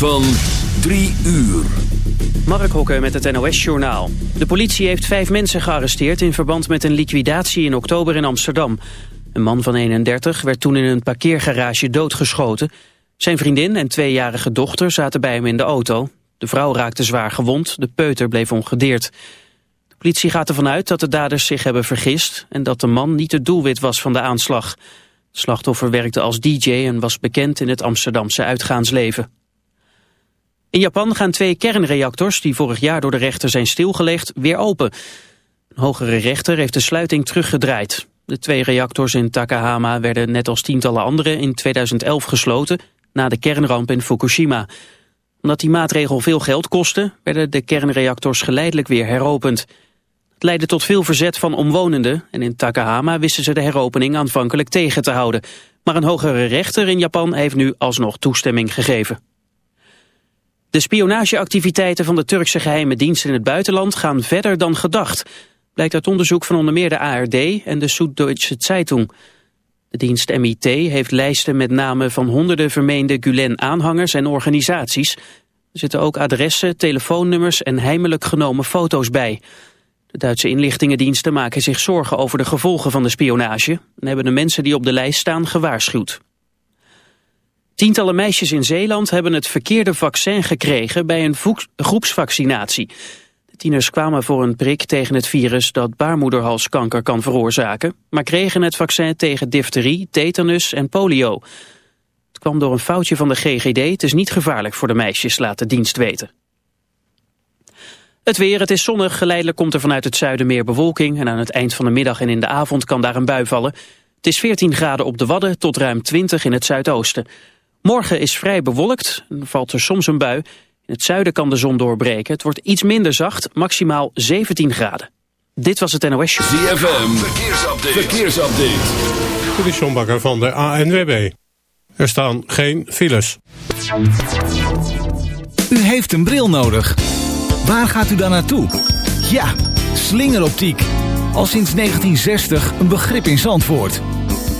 van 3 uur. Mark Hokker met het NOS-journaal. De politie heeft vijf mensen gearresteerd in verband met een liquidatie in oktober in Amsterdam. Een man van 31 werd toen in een parkeergarage doodgeschoten. Zijn vriendin en tweejarige dochter zaten bij hem in de auto. De vrouw raakte zwaar gewond, de peuter bleef ongedeerd. De politie gaat ervan uit dat de daders zich hebben vergist... en dat de man niet het doelwit was van de aanslag. Het slachtoffer werkte als DJ en was bekend in het Amsterdamse uitgaansleven. In Japan gaan twee kernreactors die vorig jaar door de rechter zijn stilgelegd weer open. Een hogere rechter heeft de sluiting teruggedraaid. De twee reactors in Takahama werden net als tientallen andere in 2011 gesloten na de kernramp in Fukushima. Omdat die maatregel veel geld kostte, werden de kernreactors geleidelijk weer heropend. Het leidde tot veel verzet van omwonenden en in Takahama wisten ze de heropening aanvankelijk tegen te houden. Maar een hogere rechter in Japan heeft nu alsnog toestemming gegeven. De spionageactiviteiten van de Turkse geheime dienst in het buitenland gaan verder dan gedacht. Blijkt uit onderzoek van onder meer de ARD en de Süddeutsche Zeitung. De dienst MIT heeft lijsten met namen van honderden vermeende Gulen-aanhangers en organisaties. Er zitten ook adressen, telefoonnummers en heimelijk genomen foto's bij. De Duitse inlichtingendiensten maken zich zorgen over de gevolgen van de spionage... en hebben de mensen die op de lijst staan gewaarschuwd. Tientallen meisjes in Zeeland hebben het verkeerde vaccin gekregen bij een groepsvaccinatie. De tieners kwamen voor een prik tegen het virus dat baarmoederhalskanker kan veroorzaken, maar kregen het vaccin tegen difterie, tetanus en polio. Het kwam door een foutje van de GGD, het is niet gevaarlijk voor de meisjes, laat de dienst weten. Het weer, het is zonnig, geleidelijk komt er vanuit het zuiden meer bewolking en aan het eind van de middag en in de avond kan daar een bui vallen. Het is 14 graden op de Wadden tot ruim 20 in het zuidoosten. Morgen is vrij bewolkt en valt er soms een bui. In het zuiden kan de zon doorbreken. Het wordt iets minder zacht, maximaal 17 graden. Dit was het NOS Show. ZFM, verkeersupdate. verkeersupdate. Dit is Bakker van de ANWB. Er staan geen files. U heeft een bril nodig. Waar gaat u dan naartoe? Ja, slingeroptiek. Al sinds 1960 een begrip in Zandvoort.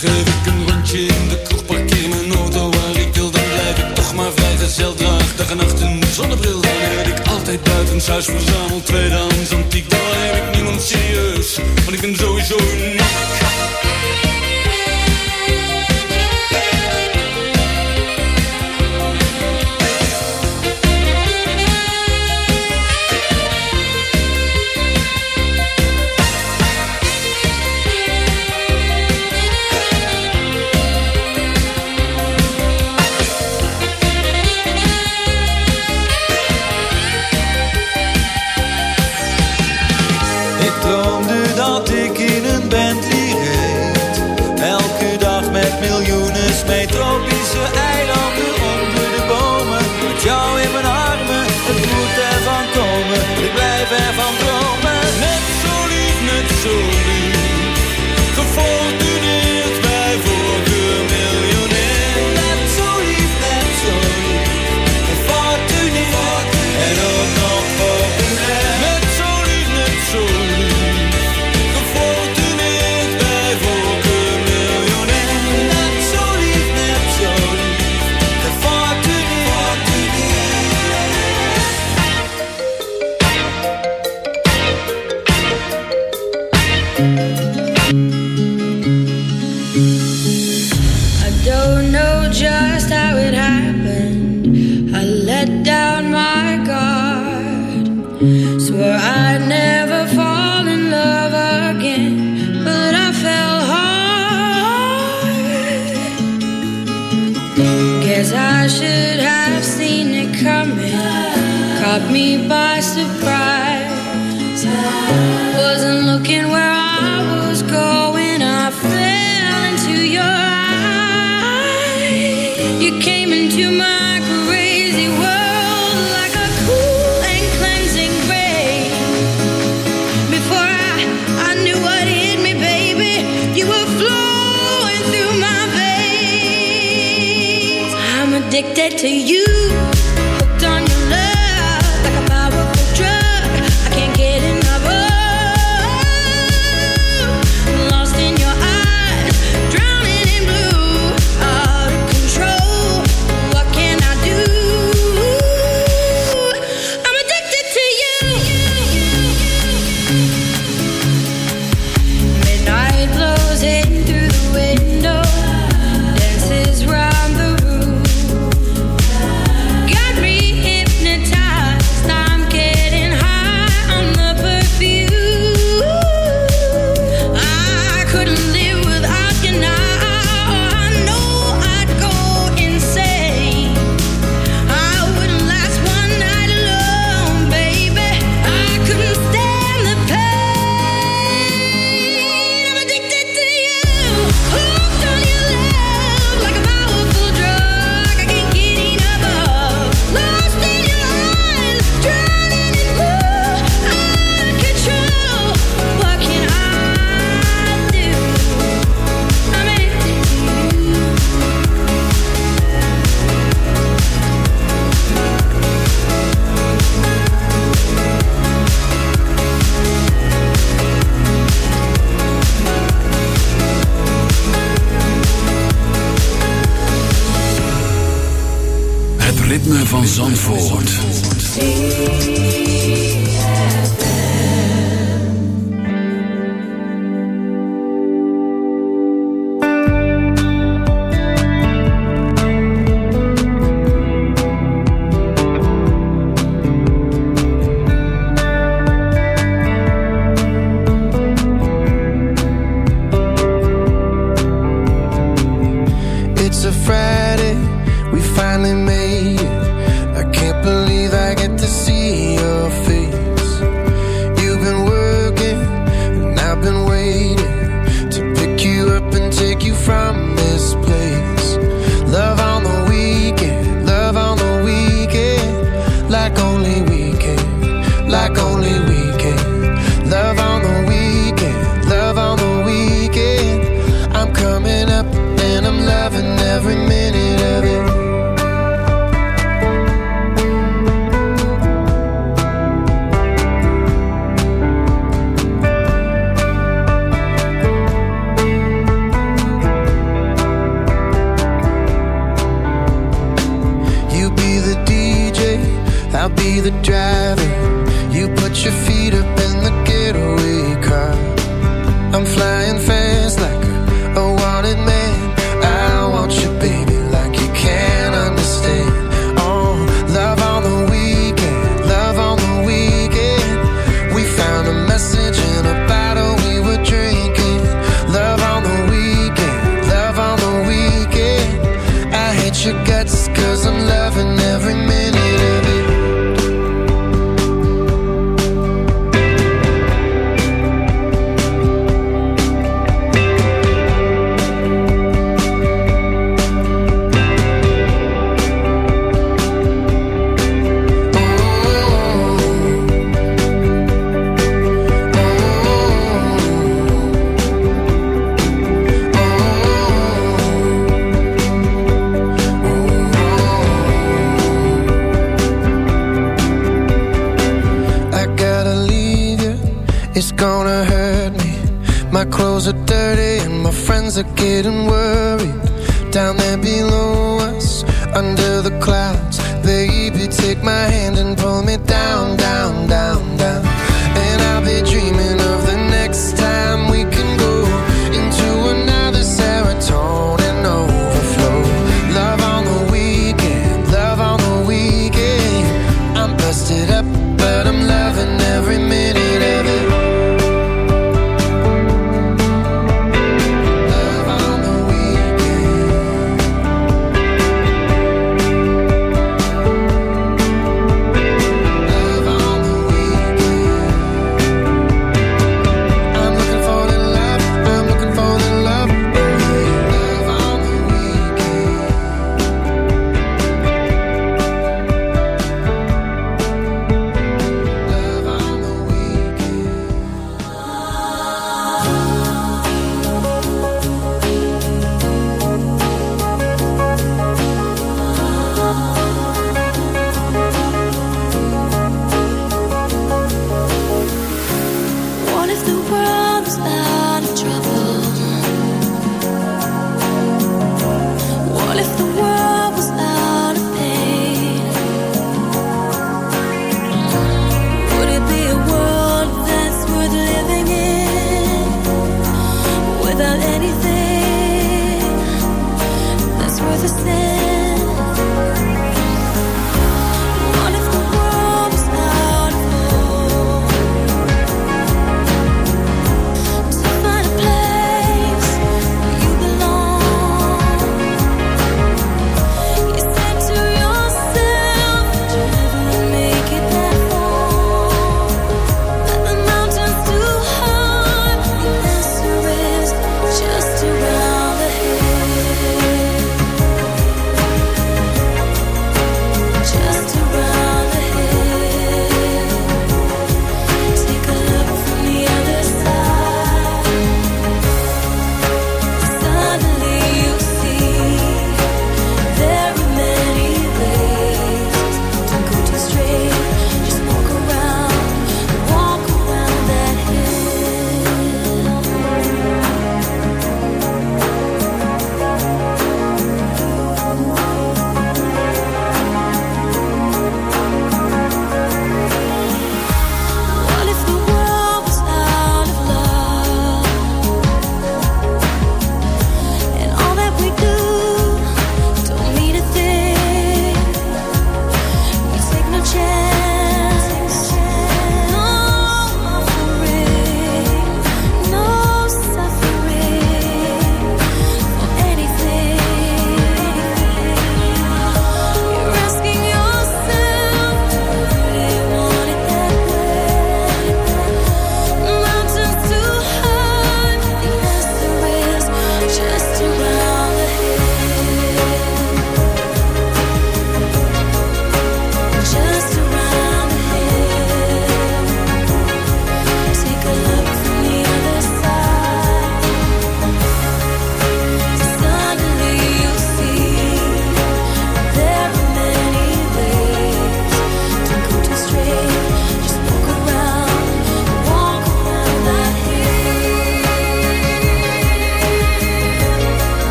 Geef ik een rondje in de kroeg, parkeer mijn auto waar ik wil Dan blijf ik toch maar vrijgezel, draag dag en nacht een zonnebril Dan heb ik altijd buitenshuis verzameld, tweedehands antiek Dan heb ik niemand serieus, want ik ben sowieso niet. caught me by surprise. van Zandvoort.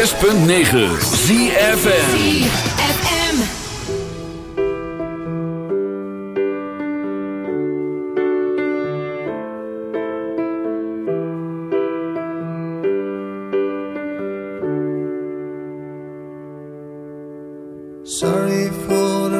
106.9 ZFM. Sorry for the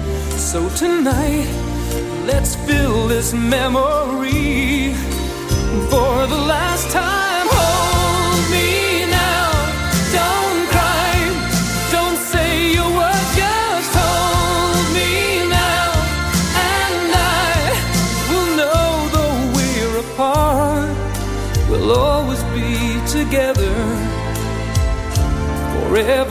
So tonight, let's fill this memory for the last time. Hold me now, don't cry, don't say a word, just hold me now, and I will know though we're apart, we'll always be together. Forever.